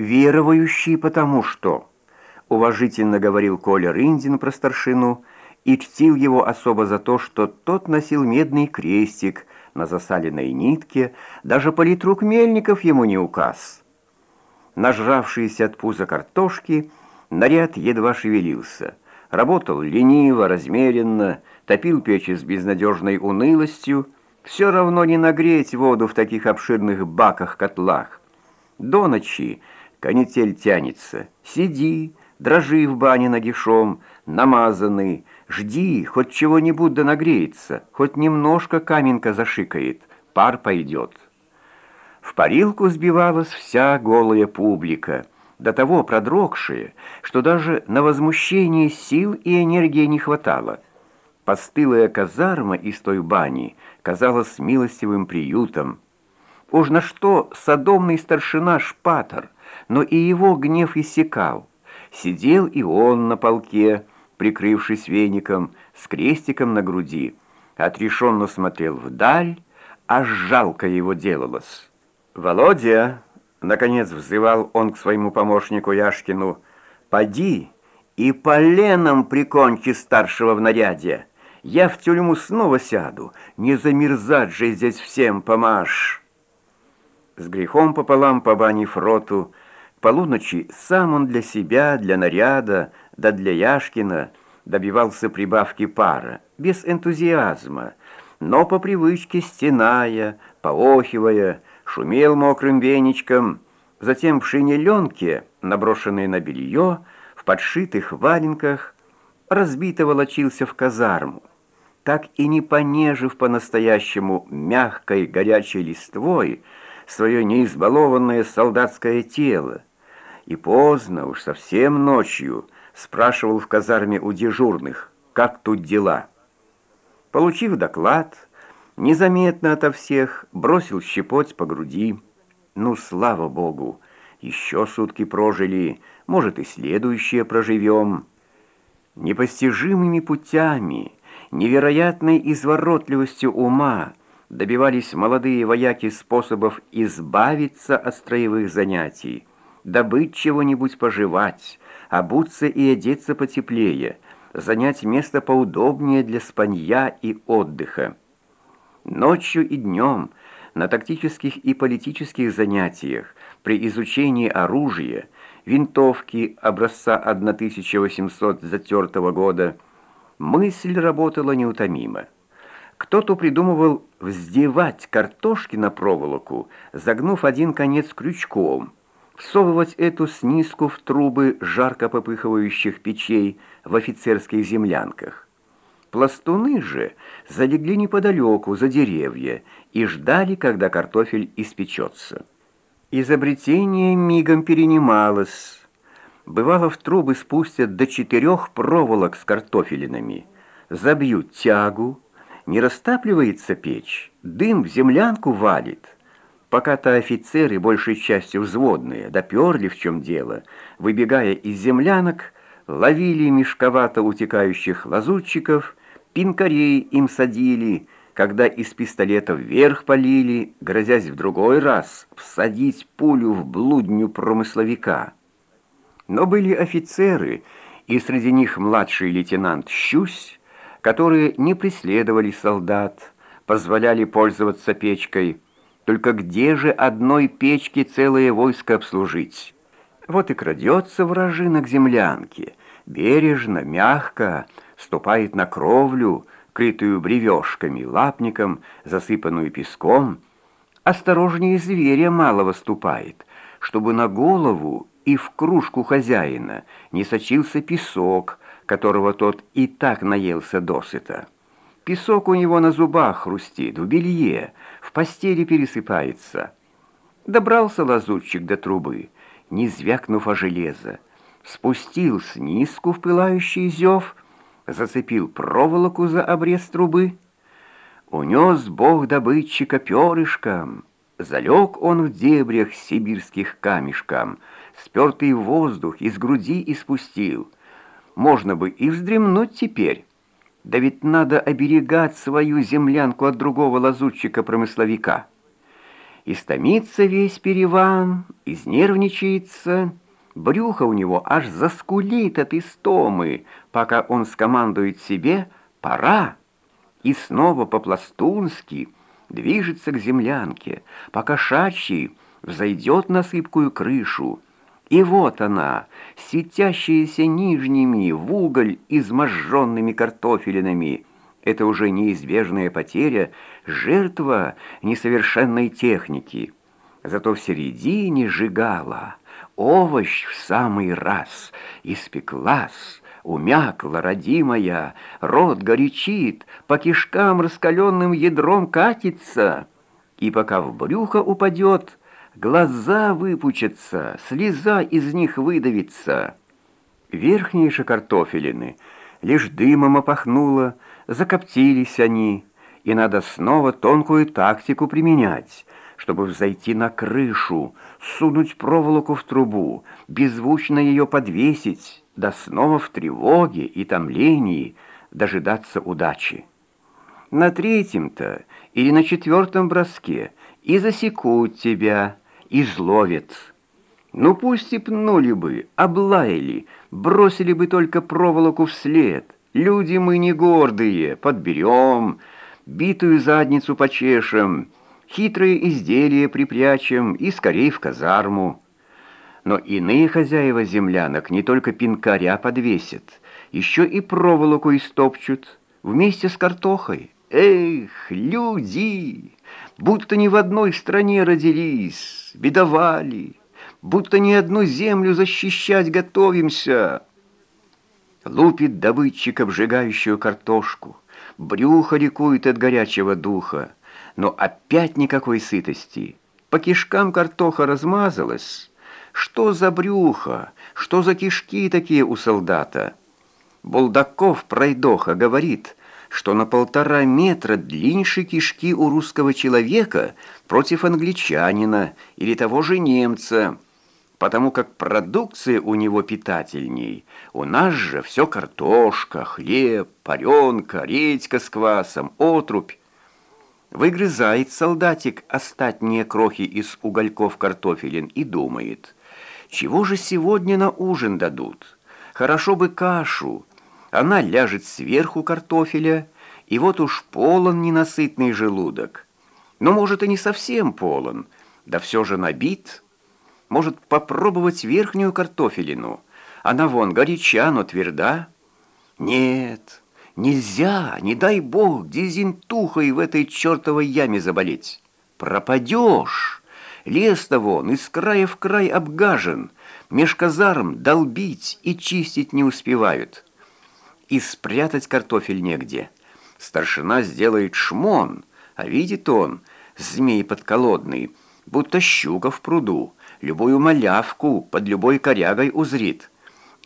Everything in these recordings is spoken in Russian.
верующий потому что, уважительно говорил Коля Рындин про старшину и чтил его особо за то, что тот носил медный крестик на засаленной нитке, даже политрук Мельников ему не указ. Нажравшийся от пуза картошки, наряд едва шевелился. Работал лениво, размеренно, топил печи с безнадежной унылостью, все равно не нагреть воду в таких обширных баках-котлах. До ночи канитель тянется. Сиди, дрожи в бане нагишом, намазанный, жди, хоть чего-нибудь да нагреется, хоть немножко каменка зашикает, пар пойдет. В парилку сбивалась вся голая публика, до того продрогшая, что даже на возмущение сил и энергии не хватало. Постылая казарма из той бани казалась милостивым приютом. Уж на что садомный старшина Шпатор, но и его гнев иссякал. Сидел и он на полке, прикрывшись веником, с крестиком на груди, отрешенно смотрел вдаль, аж жалко его делалось. «Володя!» — наконец взывал он к своему помощнику Яшкину. «Поди и поленом прикончи старшего в наряде. Я в тюрьму снова сяду, не замерзать же здесь всем помашь». С грехом пополам побанив роту, полуночи сам он для себя, для наряда, да для Яшкина добивался прибавки пара, без энтузиазма, но по привычке стеная, поохивая, шумел мокрым веничком, затем в шинеленке, наброшенной на белье, в подшитых валенках, разбито волочился в казарму, так и не понежив по-настоящему мягкой горячей листвой свое неизбалованное солдатское тело, и поздно, уж совсем ночью, спрашивал в казарме у дежурных, как тут дела. Получив доклад, незаметно ото всех бросил щепоть по груди. Ну, слава богу, еще сутки прожили, может и следующие проживем. Непостижимыми путями, невероятной изворотливостью ума добивались молодые вояки способов избавиться от строевых занятий, добыть чего-нибудь пожевать, обуться и одеться потеплее, занять место поудобнее для спанья и отдыха. Ночью и днем на тактических и политических занятиях при изучении оружия, винтовки образца 1804 года, мысль работала неутомимо. Кто-то придумывал вздевать картошки на проволоку, загнув один конец крючком – всовывать эту снизку в трубы жарко попыхивающих печей в офицерских землянках. Пластуны же залегли неподалеку, за деревья, и ждали, когда картофель испечется. Изобретение мигом перенималось. Бывало, в трубы спустят до четырех проволок с картофелинами, забьют тягу, не растапливается печь, дым в землянку валит — Пока-то офицеры, большей частью взводные, доперли в чем дело, выбегая из землянок, ловили мешковато утекающих лазутчиков, пинкарей им садили, когда из пистолета вверх полили, грозясь в другой раз всадить пулю в блудню промысловика. Но были офицеры, и среди них младший лейтенант Щусь, которые не преследовали солдат, позволяли пользоваться печкой, только где же одной печки целое войско обслужить? Вот и крадется вражина к землянке, бережно, мягко, ступает на кровлю, крытую бревешками, лапником, засыпанную песком. Осторожнее зверя мало выступает, чтобы на голову и в кружку хозяина не сочился песок, которого тот и так наелся досыта. Песок у него на зубах хрустит, в белье, в постели пересыпается. Добрался лазутчик до трубы, не звякнув о железо. Спустил снизку в пылающий зев, зацепил проволоку за обрез трубы. Унес бог добытчика перышком, залег он в дебрях сибирских камешком, спертый воздух из груди испустил. Можно бы и вздремнуть теперь, да ведь надо оберегать свою землянку от другого лазутчика-промысловика. Истомится весь переван, изнервничается, брюхо у него аж заскулит от истомы, пока он скомандует себе «пора» и снова по-пластунски движется к землянке, пока шачий взойдет на сыпкую крышу, и вот она, светящаяся нижними в уголь изможженными картофелинами. Это уже неизбежная потеря, жертва несовершенной техники. Зато в середине сжигала, овощ в самый раз, испеклась, умякла родимая, рот горячит, по кишкам раскаленным ядром катится, и пока в брюхо упадет, глаза выпучатся, слеза из них выдавится. Верхние же картофелины лишь дымом опахнуло, закоптились они, и надо снова тонкую тактику применять, чтобы взойти на крышу, сунуть проволоку в трубу, беззвучно ее подвесить, да снова в тревоге и томлении дожидаться удачи. На третьем-то или на четвертом броске и засекут тебя, изловит. Ну пусть и пнули бы, облаяли, бросили бы только проволоку вслед. Люди мы не гордые, подберем, битую задницу почешем, хитрые изделия припрячем и скорей в казарму. Но иные хозяева землянок не только пинкаря подвесят, еще и проволоку истопчут вместе с картохой. Эх, люди! Будто ни в одной стране родились, бедовали, будто ни одну землю защищать готовимся. Лупит добытчик обжигающую картошку, брюхо ликует от горячего духа, но опять никакой сытости. По кишкам картоха размазалась. Что за брюхо, что за кишки такие у солдата? Булдаков пройдоха говорит — что на полтора метра длиннее кишки у русского человека против англичанина или того же немца, потому как продукция у него питательней. У нас же все картошка, хлеб, паренка, редька с квасом, отрубь. Выгрызает солдатик остатние крохи из угольков картофелин и думает, чего же сегодня на ужин дадут? Хорошо бы кашу, она ляжет сверху картофеля, и вот уж полон ненасытный желудок. Но, может, и не совсем полон, да все же набит. Может, попробовать верхнюю картофелину. Она вон горяча, но тверда. Нет, нельзя, не дай бог, дизентухой в этой чертовой яме заболеть. Пропадешь. Лес-то вон из края в край обгажен, меж казарм долбить и чистить не успевают» и спрятать картофель негде. Старшина сделает шмон, а видит он, змей подколодный, будто щука в пруду, любую малявку под любой корягой узрит.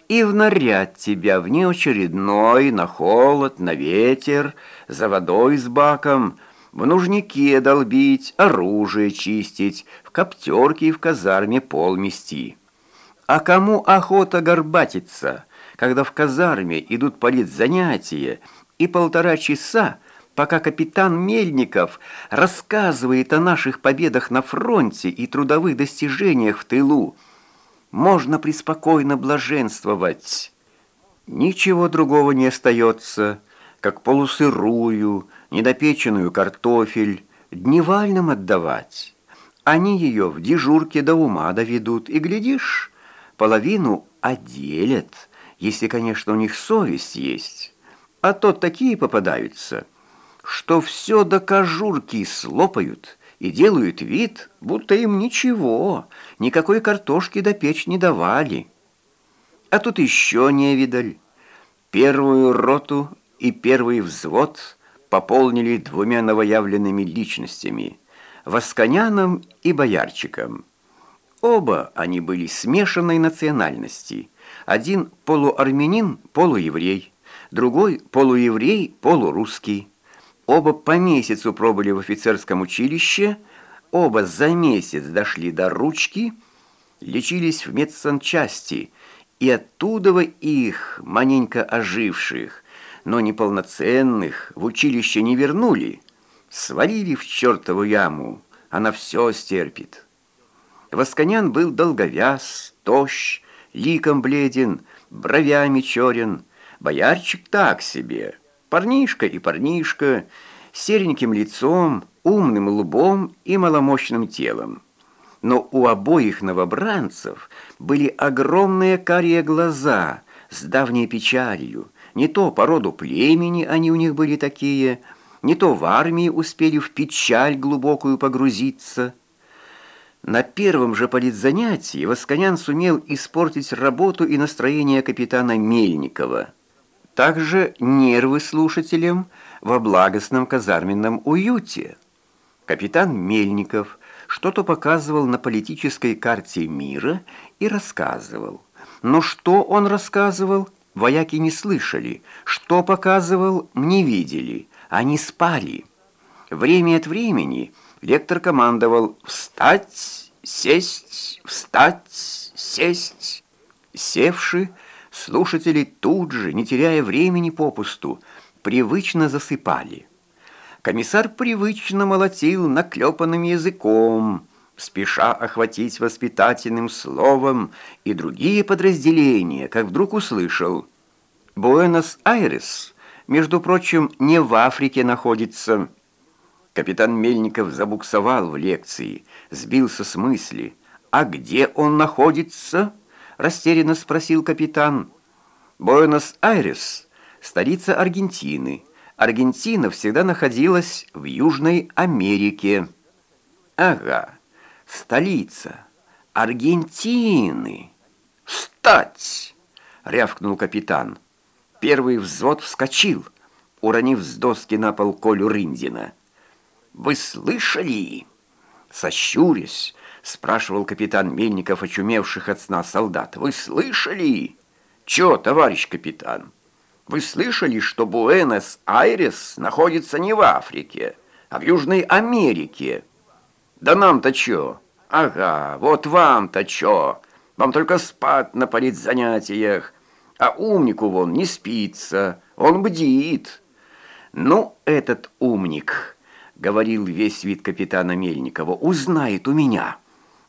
И в наряд тебя в неочередной, на холод, на ветер, за водой с баком, в нужнике долбить, оружие чистить, в коптерке и в казарме пол мести. А кому охота горбатиться — когда в казарме идут политзанятия, и полтора часа, пока капитан Мельников рассказывает о наших победах на фронте и трудовых достижениях в тылу, можно преспокойно блаженствовать. Ничего другого не остается, как полусырую, недопеченную картофель дневальным отдавать. Они ее в дежурке до ума доведут, и, глядишь, половину отделят – если, конечно, у них совесть есть. А то такие попадаются, что все до кожурки слопают и делают вид, будто им ничего, никакой картошки допечь не давали. А тут еще не видаль. Первую роту и первый взвод пополнили двумя новоявленными личностями – Восконяном и Боярчиком. Оба они были смешанной национальности – один полуармянин, полуеврей, другой полуеврей, полурусский. Оба по месяцу пробыли в офицерском училище, оба за месяц дошли до ручки, лечились в медсанчасти, и оттуда их, маненько оживших, но неполноценных, в училище не вернули, свалили в чертову яму, она все стерпит. Восконян был долговяз, тощ, ликом бледен, бровями черен, боярчик так себе, парнишка и парнишка, сереньким лицом, умным лбом и маломощным телом. Но у обоих новобранцев были огромные карие глаза с давней печалью. Не то по роду племени они у них были такие, не то в армии успели в печаль глубокую погрузиться. На первом же политзанятии Восконян сумел испортить работу и настроение капитана Мельникова. Также нервы слушателям во благостном казарменном уюте. Капитан Мельников что-то показывал на политической карте мира и рассказывал. Но что он рассказывал, вояки не слышали. Что показывал, не видели. Они спали. Время от времени лектор командовал «Встать! Сесть! Встать! Сесть!» Севши, слушатели тут же, не теряя времени попусту, привычно засыпали. Комиссар привычно молотил наклепанным языком, спеша охватить воспитательным словом и другие подразделения, как вдруг услышал «Буэнос-Айрес, между прочим, не в Африке находится». Капитан Мельников забуксовал в лекции, сбился с мысли. «А где он находится?» – растерянно спросил капитан. «Буэнос-Айрес, столица Аргентины». Аргентина всегда находилась в Южной Америке. Ага, столица Аргентины. Встать! рявкнул капитан. Первый взвод вскочил, уронив с доски на пол Колю Рындина. «Вы слышали?» Сощурясь, спрашивал капитан Мельников, очумевших от сна солдат. «Вы слышали?» «Чё, товарищ капитан?» Вы слышали, что Буэнос-Айрес находится не в Африке, а в Южной Америке? Да нам-то чё? Ага, вот вам-то чё? Вам только спать на политзанятиях, а умнику вон не спится, он бдит. Ну, этот умник, говорил весь вид капитана Мельникова, узнает у меня,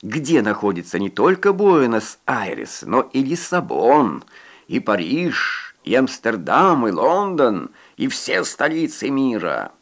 где находится не только Буэнос-Айрес, но и Лиссабон, и Париж, и Амстердам, и Лондон, и все столицы мира –